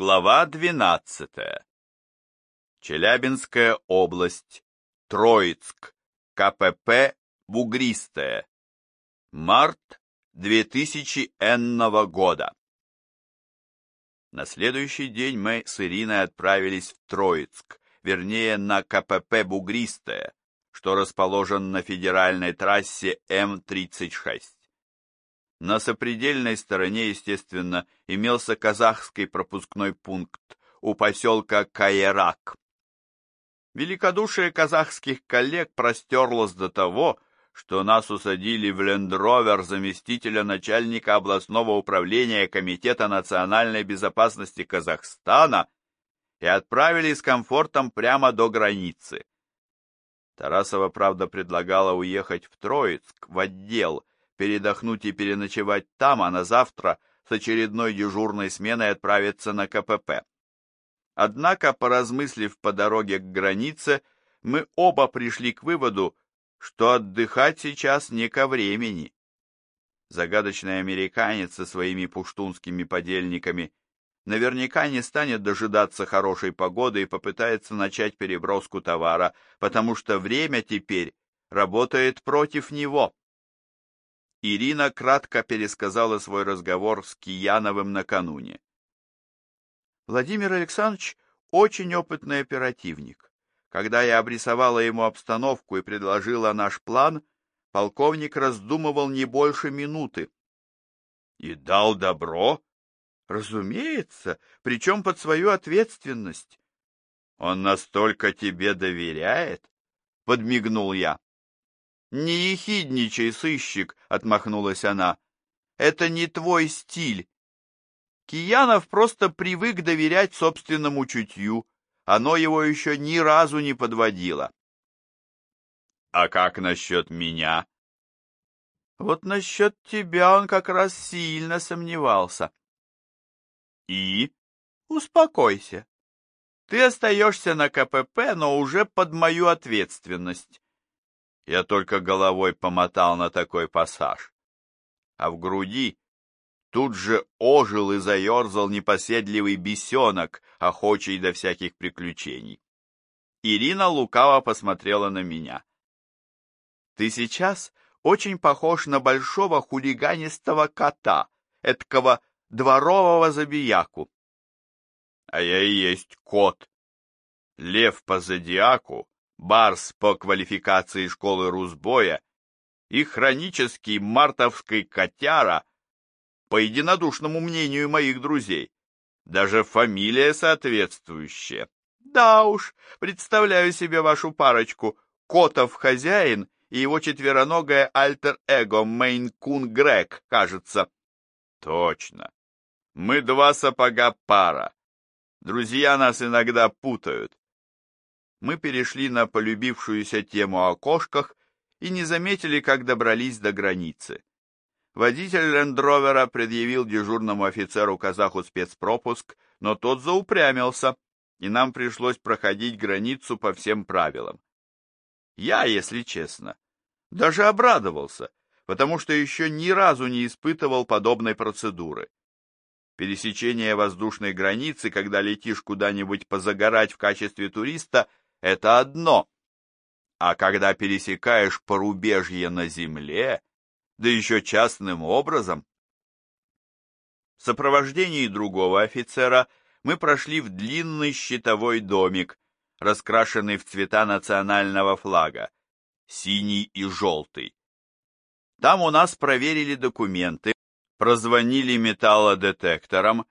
Глава 12. Челябинская область. Троицк. КПП Бугристая. Март 2000 года. На следующий день мы с Ириной отправились в Троицк, вернее на КПП Бугристая, что расположен на федеральной трассе М-36. На сопредельной стороне, естественно, имелся казахский пропускной пункт у поселка Каерак. Великодушие казахских коллег простерлось до того, что нас усадили в лендровер заместителя начальника областного управления Комитета национальной безопасности Казахстана и отправили с комфортом прямо до границы. Тарасова, правда, предлагала уехать в Троицк, в отдел, передохнуть и переночевать там, а на завтра с очередной дежурной сменой отправиться на КПП. Однако, поразмыслив по дороге к границе, мы оба пришли к выводу, что отдыхать сейчас не ко времени. Загадочный американец со своими пуштунскими подельниками наверняка не станет дожидаться хорошей погоды и попытается начать переброску товара, потому что время теперь работает против него. Ирина кратко пересказала свой разговор с Кияновым накануне. Владимир Александрович очень опытный оперативник. Когда я обрисовала ему обстановку и предложила наш план, полковник раздумывал не больше минуты. И дал добро? Разумеется, причем под свою ответственность. Он настолько тебе доверяет? Подмигнул я. «Не ехидничай, сыщик!» — отмахнулась она. «Это не твой стиль. Киянов просто привык доверять собственному чутью. Оно его еще ни разу не подводило». «А как насчет меня?» «Вот насчет тебя он как раз сильно сомневался». «И?» «Успокойся. Ты остаешься на КПП, но уже под мою ответственность. Я только головой помотал на такой пассаж. А в груди тут же ожил и заерзал непоседливый бесенок, охочий до всяких приключений. Ирина лукаво посмотрела на меня. «Ты сейчас очень похож на большого хулиганистого кота, эткого дворового забияку». «А я и есть кот. Лев по зодиаку, Барс по квалификации школы Русбоя и хронический мартовский котяра, по единодушному мнению моих друзей, даже фамилия соответствующая. Да уж, представляю себе вашу парочку, Котов хозяин и его четвероногое альтер-эго Мейн-кун Грег, кажется. Точно. Мы два сапога пара. Друзья нас иногда путают мы перешли на полюбившуюся тему о кошках и не заметили, как добрались до границы. Водитель лендровера предъявил дежурному офицеру казаху спецпропуск, но тот заупрямился, и нам пришлось проходить границу по всем правилам. Я, если честно, даже обрадовался, потому что еще ни разу не испытывал подобной процедуры. Пересечение воздушной границы, когда летишь куда-нибудь позагорать в качестве туриста, это одно. А когда пересекаешь порубежье на земле, да еще частным образом... В сопровождении другого офицера мы прошли в длинный щитовой домик, раскрашенный в цвета национального флага, синий и желтый. Там у нас проверили документы, прозвонили металлодетектором,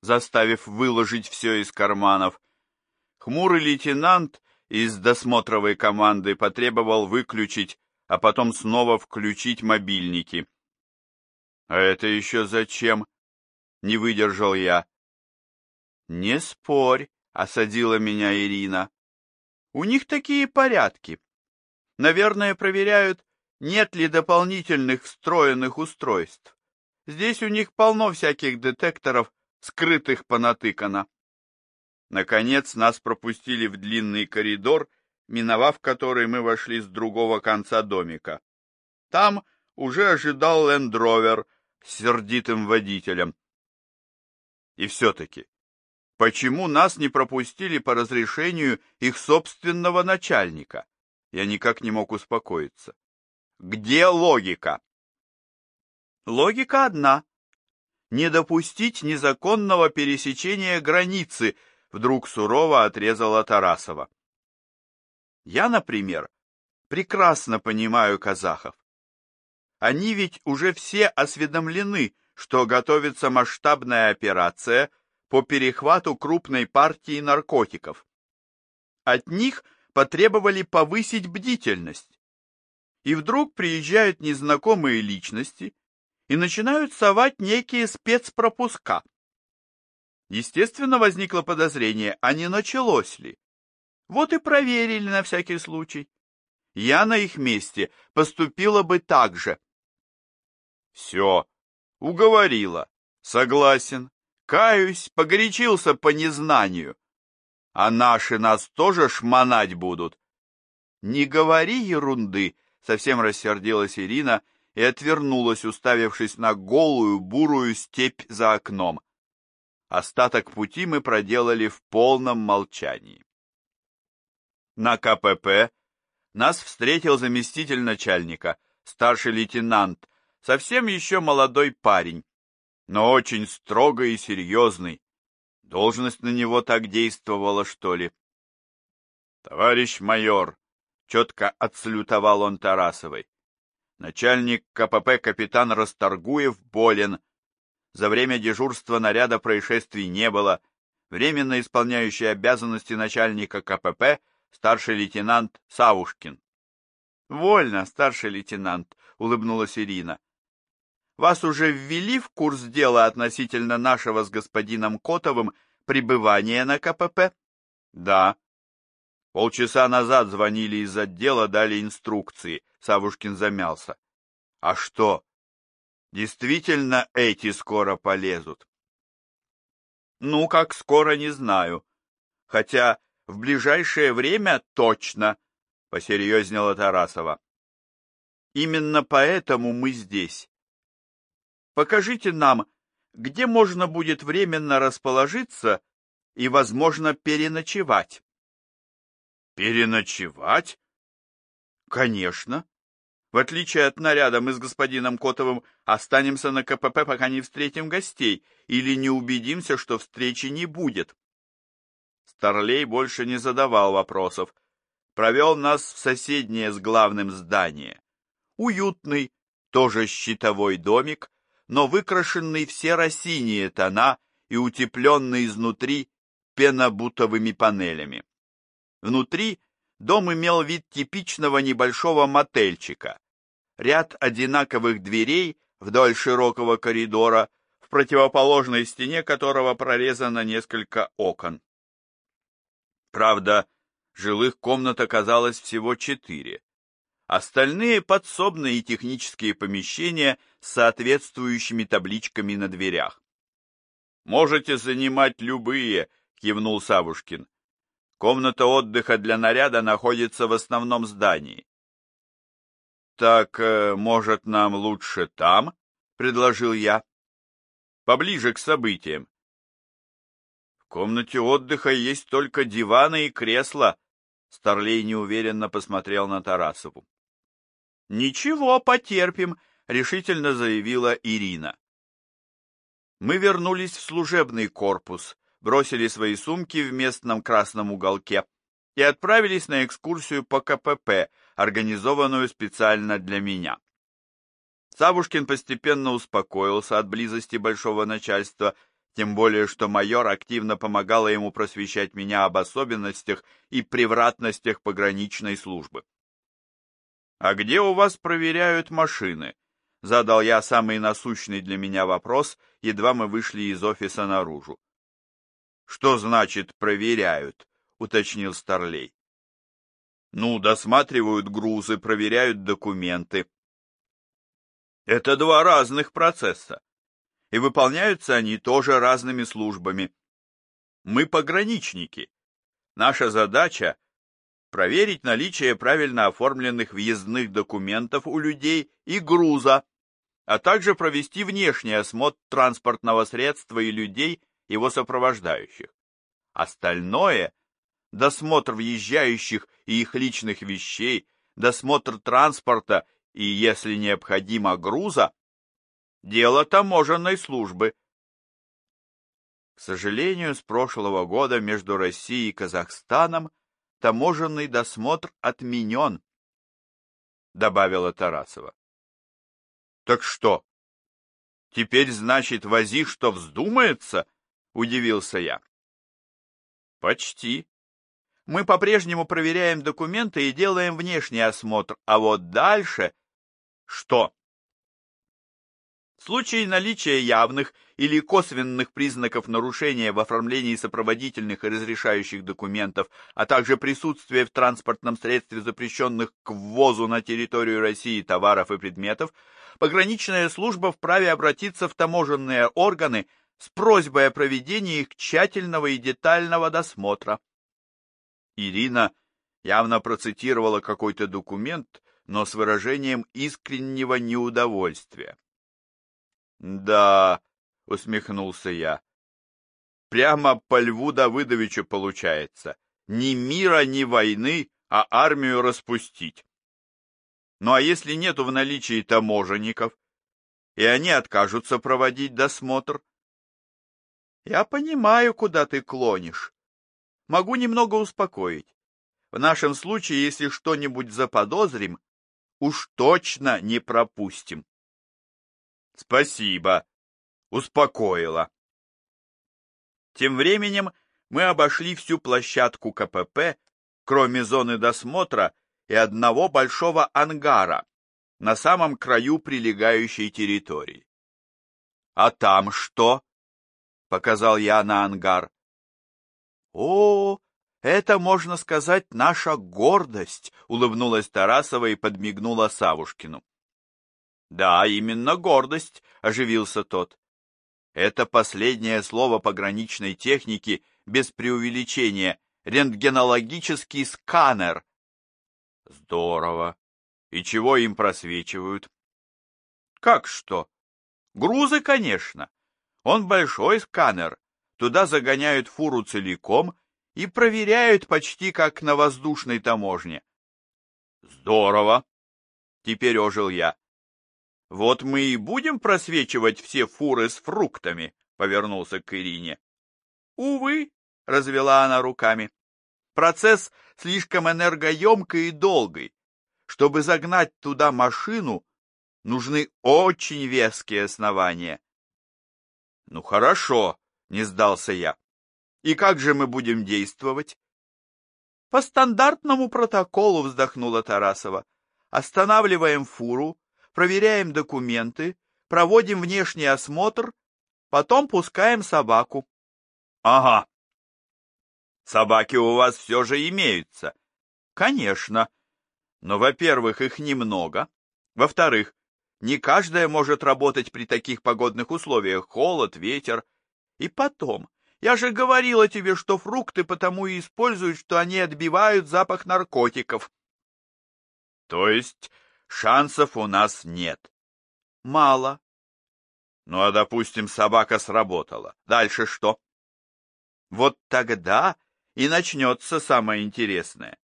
заставив выложить все из карманов, Хмурый лейтенант из досмотровой команды потребовал выключить, а потом снова включить мобильники. «А это еще зачем?» — не выдержал я. «Не спорь», — осадила меня Ирина. «У них такие порядки. Наверное, проверяют, нет ли дополнительных встроенных устройств. Здесь у них полно всяких детекторов, скрытых понатыкано. Наконец нас пропустили в длинный коридор, миновав который мы вошли с другого конца домика. Там уже ожидал лендровер с сердитым водителем. И все-таки, Почему нас не пропустили по разрешению их собственного начальника? Я никак не мог успокоиться. Где логика? Логика одна. Не допустить незаконного пересечения границы, вдруг сурово отрезала Тарасова. Я, например, прекрасно понимаю казахов. Они ведь уже все осведомлены, что готовится масштабная операция – по перехвату крупной партии наркотиков. От них потребовали повысить бдительность. И вдруг приезжают незнакомые личности и начинают совать некие спецпропуска. Естественно, возникло подозрение, а не началось ли. Вот и проверили на всякий случай. Я на их месте поступила бы так же. Все, уговорила. Согласен. Каюсь, погорячился по незнанию. А наши нас тоже шмонать будут. Не говори ерунды, совсем рассердилась Ирина и отвернулась, уставившись на голую бурую степь за окном. Остаток пути мы проделали в полном молчании. На КПП нас встретил заместитель начальника, старший лейтенант, совсем еще молодой парень, но очень строгий и серьезный. Должность на него так действовала, что ли. «Товарищ майор!» — четко отслютовал он Тарасовой. «Начальник КПП капитан Расторгуев болен. За время дежурства наряда происшествий не было. Временно исполняющий обязанности начальника КПП старший лейтенант Савушкин». «Вольно, старший лейтенант», — улыбнулась Ирина. Вас уже ввели в курс дела относительно нашего с господином Котовым пребывания на КПП? Да. Полчаса назад звонили из отдела, дали инструкции. Савушкин замялся. А что? Действительно эти скоро полезут? Ну, как скоро, не знаю. Хотя в ближайшее время точно, посерьезнела Тарасова. Именно поэтому мы здесь. Покажите нам, где можно будет временно расположиться и, возможно, переночевать. Переночевать? Конечно. В отличие от наряда, мы с господином Котовым останемся на КПП, пока не встретим гостей или не убедимся, что встречи не будет. Старлей больше не задавал вопросов. Провел нас в соседнее с главным здание. Уютный, тоже щитовой домик, но выкрашенный в серо-синие тона и утепленный изнутри пенобутовыми панелями. Внутри дом имел вид типичного небольшого мотельчика. Ряд одинаковых дверей вдоль широкого коридора, в противоположной стене которого прорезано несколько окон. Правда, жилых комнат оказалось всего четыре. Остальные подсобные и технические помещения с соответствующими табличками на дверях. «Можете занимать любые», — кивнул Савушкин. «Комната отдыха для наряда находится в основном здании». «Так, э, может, нам лучше там?» — предложил я. «Поближе к событиям». «В комнате отдыха есть только диваны и кресла», — Старлей неуверенно посмотрел на Тарасову. «Ничего, потерпим», — решительно заявила Ирина. Мы вернулись в служебный корпус, бросили свои сумки в местном красном уголке и отправились на экскурсию по КПП, организованную специально для меня. Савушкин постепенно успокоился от близости большого начальства, тем более что майор активно помогала ему просвещать меня об особенностях и превратностях пограничной службы. «А где у вас проверяют машины?» Задал я самый насущный для меня вопрос, едва мы вышли из офиса наружу. «Что значит «проверяют»?» — уточнил Старлей. «Ну, досматривают грузы, проверяют документы». Это два разных процесса, и выполняются они тоже разными службами. Мы пограничники. Наша задача проверить наличие правильно оформленных въездных документов у людей и груза, а также провести внешний осмотр транспортного средства и людей, его сопровождающих. Остальное — досмотр въезжающих и их личных вещей, досмотр транспорта и, если необходимо, груза — дело таможенной службы. К сожалению, с прошлого года между Россией и Казахстаном таможенный досмотр отменен, добавила Тарасова. Так что? Теперь, значит, вози, что вздумается? Удивился я. Почти. Мы по-прежнему проверяем документы и делаем внешний осмотр, а вот дальше... Что? В случае наличия явных или косвенных признаков нарушения в оформлении сопроводительных и разрешающих документов, а также присутствия в транспортном средстве запрещенных к ввозу на территорию России товаров и предметов, пограничная служба вправе обратиться в таможенные органы с просьбой о проведении их тщательного и детального досмотра. Ирина явно процитировала какой-то документ, но с выражением искреннего неудовольствия. «Да», — усмехнулся я, — «прямо по Льву Давыдовичу получается. Ни мира, ни войны, а армию распустить. Ну а если нету в наличии таможенников, и они откажутся проводить досмотр? Я понимаю, куда ты клонишь. Могу немного успокоить. В нашем случае, если что-нибудь заподозрим, уж точно не пропустим. Спасибо. Успокоила. Тем временем мы обошли всю площадку КПП, кроме зоны досмотра и одного большого ангара на самом краю прилегающей территории. «А там что?» — показал я на ангар. «О, это, можно сказать, наша гордость!» — улыбнулась Тарасова и подмигнула Савушкину. Да, именно гордость, оживился тот. Это последнее слово пограничной техники без преувеличения. Рентгенологический сканер. Здорово. И чего им просвечивают? Как что? Грузы, конечно. Он большой сканер. Туда загоняют фуру целиком и проверяют почти как на воздушной таможне. Здорово. Теперь ожил я. Вот мы и будем просвечивать все фуры с фруктами, повернулся к Ирине. Увы, развела она руками. Процесс слишком энергоемкий и долгий. Чтобы загнать туда машину, нужны очень веские основания. Ну хорошо, не сдался я. И как же мы будем действовать? По стандартному протоколу вздохнула Тарасова. Останавливаем фуру, проверяем документы, проводим внешний осмотр, потом пускаем собаку. Ага. Собаки у вас все же имеются. Конечно. Но, во-первых, их немного. Во-вторых, не каждая может работать при таких погодных условиях. Холод, ветер. И потом, я же говорила тебе, что фрукты потому и используют, что они отбивают запах наркотиков. То есть шансов у нас нет. Мало. Ну а, допустим, собака сработала. Дальше что? Вот тогда и начнется самое интересное.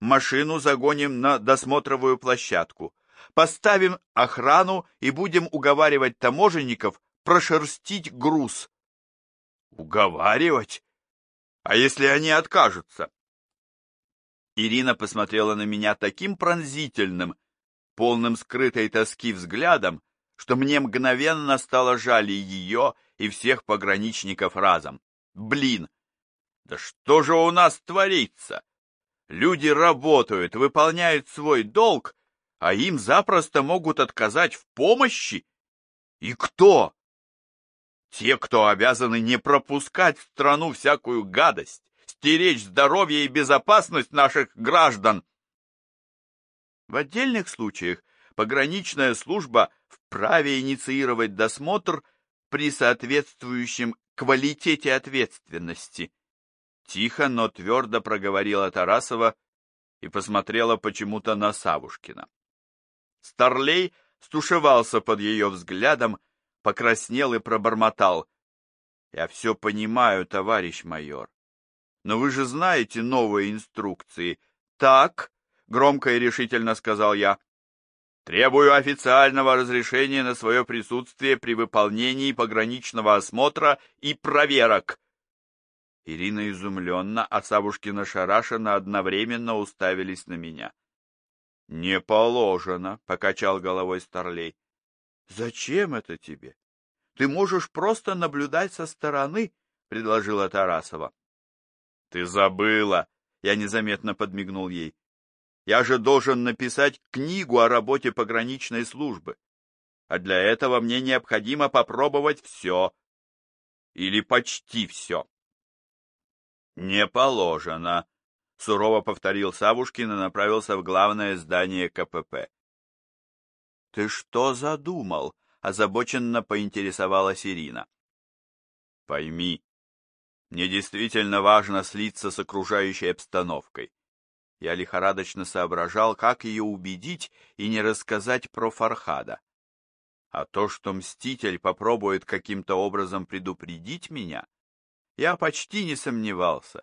Машину загоним на досмотровую площадку, поставим охрану и будем уговаривать таможенников прошерстить груз. Уговаривать? А если они откажутся? Ирина посмотрела на меня таким пронзительным, полным скрытой тоски взглядом, что мне мгновенно стало жаль ее, и всех пограничников разом. Блин! Да что же у нас творится? Люди работают, выполняют свой долг, а им запросто могут отказать в помощи? И кто? Те, кто обязаны не пропускать в страну всякую гадость, стеречь здоровье и безопасность наших граждан. В отдельных случаях пограничная служба вправе инициировать досмотр при соответствующем квалитете ответственности. Тихо, но твердо проговорила Тарасова и посмотрела почему-то на Савушкина. Старлей стушевался под ее взглядом, покраснел и пробормотал. — Я все понимаю, товарищ майор. Но вы же знаете новые инструкции. Так, громко и решительно сказал я. Требую официального разрешения на свое присутствие при выполнении пограничного осмотра и проверок. Ирина изумленно, а Савушкина шарашина одновременно уставились на меня. — Не положено, — покачал головой Старлей. — Зачем это тебе? Ты можешь просто наблюдать со стороны, — предложила Тарасова. — Ты забыла, — я незаметно подмигнул ей. Я же должен написать книгу о работе пограничной службы. А для этого мне необходимо попробовать все. Или почти все. Не положено, сурово повторил Савушкин и направился в главное здание КПП. Ты что задумал? озабоченно поинтересовалась Ирина. Пойми, мне действительно важно слиться с окружающей обстановкой. Я лихорадочно соображал, как ее убедить и не рассказать про Фархада. А то, что Мститель попробует каким-то образом предупредить меня, я почти не сомневался.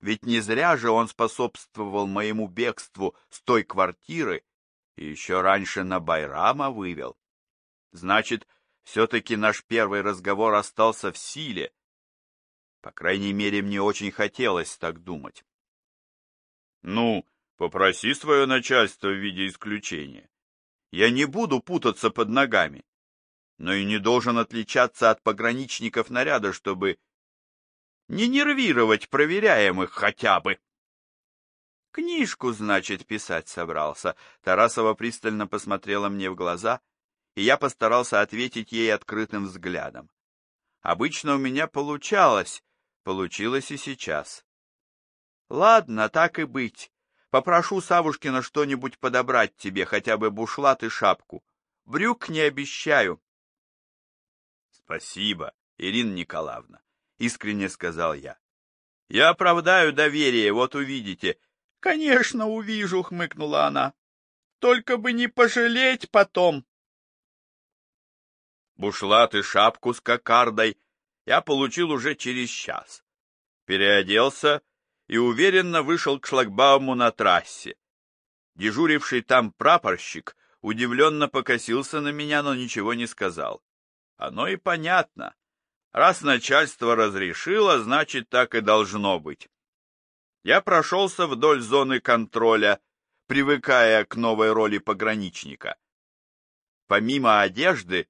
Ведь не зря же он способствовал моему бегству с той квартиры и еще раньше на Байрама вывел. Значит, все-таки наш первый разговор остался в силе. По крайней мере, мне очень хотелось так думать. Ну, попроси свое начальство в виде исключения. Я не буду путаться под ногами, но и не должен отличаться от пограничников наряда, чтобы не нервировать проверяемых хотя бы. Книжку, значит, писать собрался. Тарасова пристально посмотрела мне в глаза, и я постарался ответить ей открытым взглядом. Обычно у меня получалось, получилось и сейчас. Ладно, так и быть. Попрошу Савушкина что-нибудь подобрать тебе, хотя бы бушлат и шапку. Брюк не обещаю. Спасибо, Ирина Николаевна, искренне сказал я. Я оправдаю доверие, вот увидите. Конечно, увижу, хмыкнула она. Только бы не пожалеть потом. Бушлат и шапку с кокардой я получил уже через час. Переоделся и уверенно вышел к шлагбауму на трассе. Дежуривший там прапорщик удивленно покосился на меня, но ничего не сказал. Оно и понятно. Раз начальство разрешило, значит, так и должно быть. Я прошелся вдоль зоны контроля, привыкая к новой роли пограничника. Помимо одежды,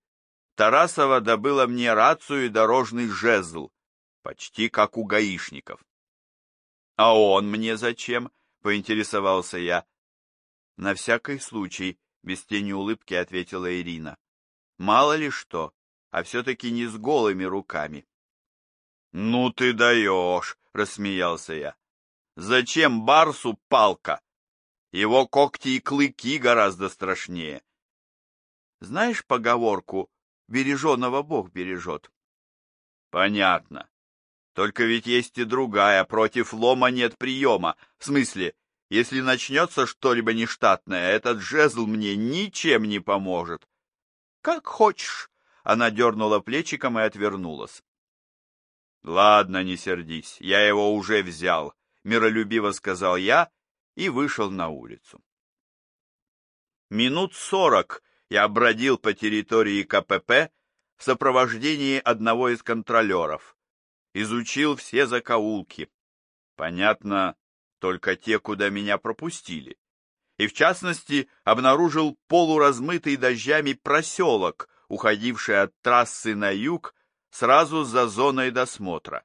Тарасова добыла мне рацию и дорожный жезл, почти как у гаишников. «А он мне зачем?» — поинтересовался я. «На всякий случай», — без тени улыбки ответила Ирина. «Мало ли что, а все-таки не с голыми руками». «Ну ты даешь!» — рассмеялся я. «Зачем барсу палка? Его когти и клыки гораздо страшнее». «Знаешь поговорку «береженого Бог бережет»?» «Понятно. Только ведь есть и другая, против лома нет приема. В смысле, если начнется что-либо нештатное, этот жезл мне ничем не поможет. Как хочешь. Она дернула плечиком и отвернулась. Ладно, не сердись, я его уже взял, миролюбиво сказал я и вышел на улицу. Минут сорок я бродил по территории КПП в сопровождении одного из контролеров изучил все закоулки. Понятно, только те, куда меня пропустили. И в частности обнаружил полуразмытый дождями проселок, уходивший от трассы на юг сразу за зоной досмотра.